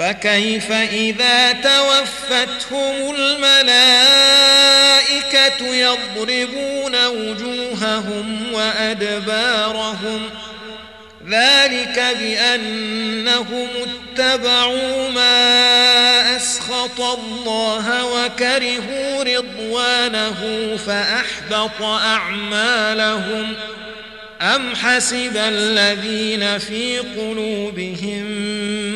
فكيف إذا توفتهم الملائكة يضربون وجوههم وأدبارهم ذلك بأنهم اتبعوا ما أسخط الله وكرهوا رضوانه فأحبط أعمالهم ۖ أم حسب الذين في قلوبهم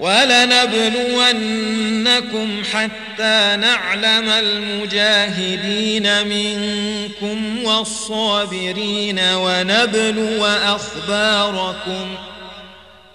ولنبلونكم حتى نعلم المجاهدين منكم والصابرين ونبلو أخباركم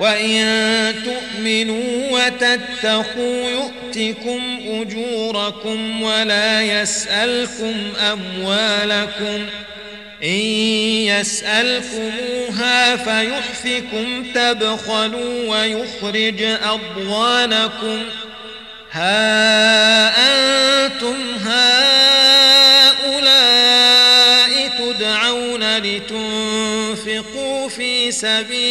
وإن تؤمنوا وتتقوا يؤتكم أجوركم ولا يسألكم أموالكم إن يسألكموها فيحفكم تبخلوا ويخرج أضوانكم ها أنتم هؤلاء تدعون لتنفقوا في سبيل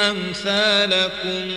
أمثالكم